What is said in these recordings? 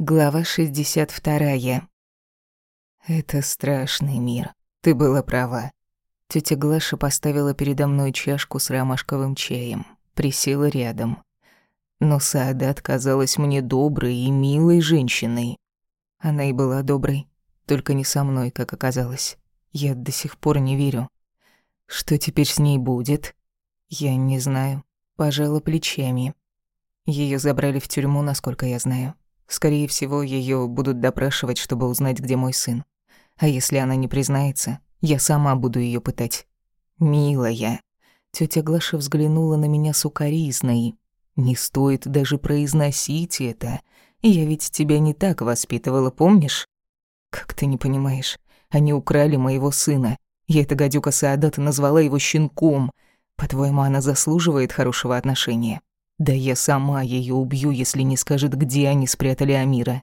Глава 62. Это страшный мир. Ты была права. Тетя Глаша поставила передо мной чашку с ромашковым чаем, присела рядом. Но Саадат казалась мне доброй и милой женщиной. Она и была доброй, только не со мной, как оказалось. Я до сих пор не верю. Что теперь с ней будет? Я не знаю. Пожала плечами. Ее забрали в тюрьму, насколько я знаю. Скорее всего, ее будут допрашивать, чтобы узнать, где мой сын. А если она не признается, я сама буду ее пытать. Милая. Тетя Глаша взглянула на меня с укоризной. Не стоит даже произносить это. Я ведь тебя не так воспитывала, помнишь? Как ты не понимаешь? Они украли моего сына. Я эта гадюка Саадата назвала его щенком. По-твоему, она заслуживает хорошего отношения? Да я сама ее убью, если не скажет, где они спрятали Амира.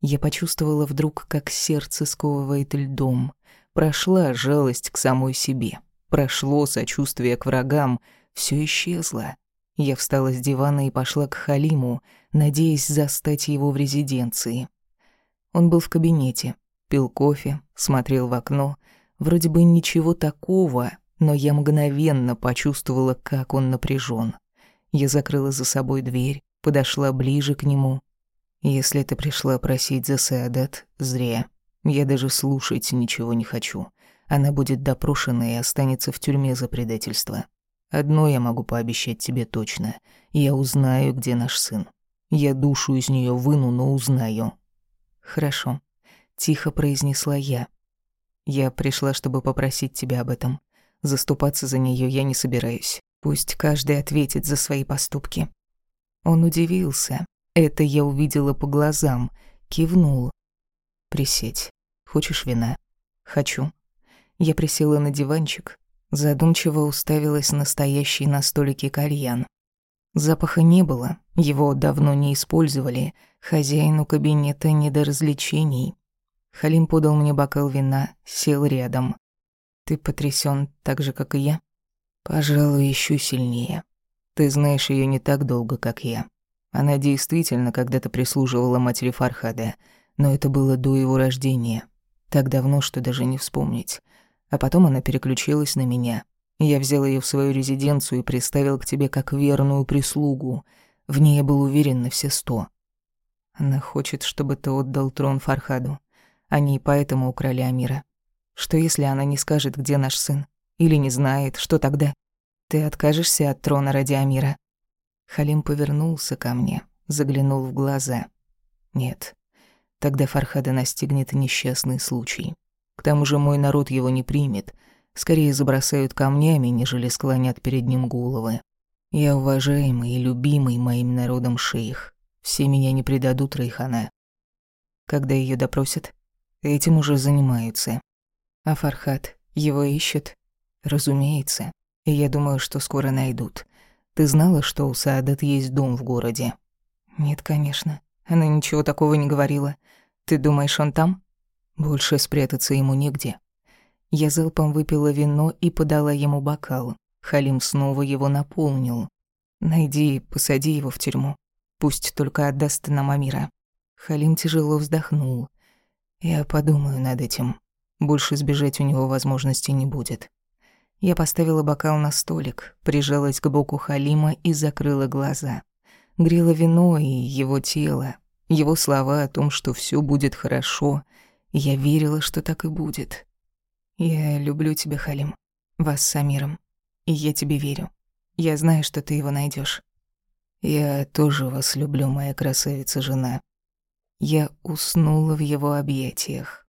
Я почувствовала вдруг, как сердце сковывает льдом. Прошла жалость к самой себе. Прошло сочувствие к врагам. Все исчезло. Я встала с дивана и пошла к Халиму, надеясь застать его в резиденции. Он был в кабинете, пил кофе, смотрел в окно. Вроде бы ничего такого, но я мгновенно почувствовала, как он напряжен. Я закрыла за собой дверь, подошла ближе к нему. «Если ты пришла просить за Саадат, зря. Я даже слушать ничего не хочу. Она будет допрошена и останется в тюрьме за предательство. Одно я могу пообещать тебе точно. Я узнаю, где наш сын. Я душу из нее выну, но узнаю». «Хорошо», — тихо произнесла я. «Я пришла, чтобы попросить тебя об этом. Заступаться за нее я не собираюсь. Пусть каждый ответит за свои поступки. Он удивился. Это я увидела по глазам. Кивнул. «Приседь. Хочешь вина?» «Хочу». Я присела на диванчик, задумчиво уставилась на стоящий на столике кальян. Запаха не было, его давно не использовали, хозяину кабинета не до развлечений. Халим подал мне бокал вина, сел рядом. «Ты потрясен так же, как и я?» Пожалуй, еще сильнее. Ты знаешь ее не так долго, как я. Она действительно когда-то прислуживала матери Фархада, но это было до его рождения. Так давно, что даже не вспомнить. А потом она переключилась на меня. Я взял ее в свою резиденцию и приставил к тебе как верную прислугу. В ней я был уверен на все сто. Она хочет, чтобы ты отдал трон Фархаду. Они поэтому украли Амира. Что если она не скажет, где наш сын? Или не знает, что тогда? Ты откажешься от трона ради Амира?» Халим повернулся ко мне, заглянул в глаза. «Нет, тогда Фархада настигнет несчастный случай. К тому же мой народ его не примет, скорее забросают камнями, нежели склонят перед ним головы. Я уважаемый и любимый моим народом шейх. Все меня не предадут, Рейхана. Когда ее допросят, этим уже занимаются. А Фархад его ищет? Разумеется. И я думаю, что скоро найдут. Ты знала, что у Саадат есть дом в городе? Нет, конечно. Она ничего такого не говорила. Ты думаешь, он там? Больше спрятаться ему негде. Я залпом выпила вино и подала ему бокал. Халим снова его наполнил. Найди и посади его в тюрьму. Пусть только отдаст нам Амира. Халим тяжело вздохнул. Я подумаю над этим. Больше сбежать у него возможности не будет. Я поставила бокал на столик, прижалась к боку Халима и закрыла глаза. Грело вино и его тело, его слова о том, что все будет хорошо. Я верила, что так и будет. Я люблю тебя, Халим, вас с Амиром, и я тебе верю. Я знаю, что ты его найдешь. Я тоже вас люблю, моя красавица-жена. Я уснула в его объятиях.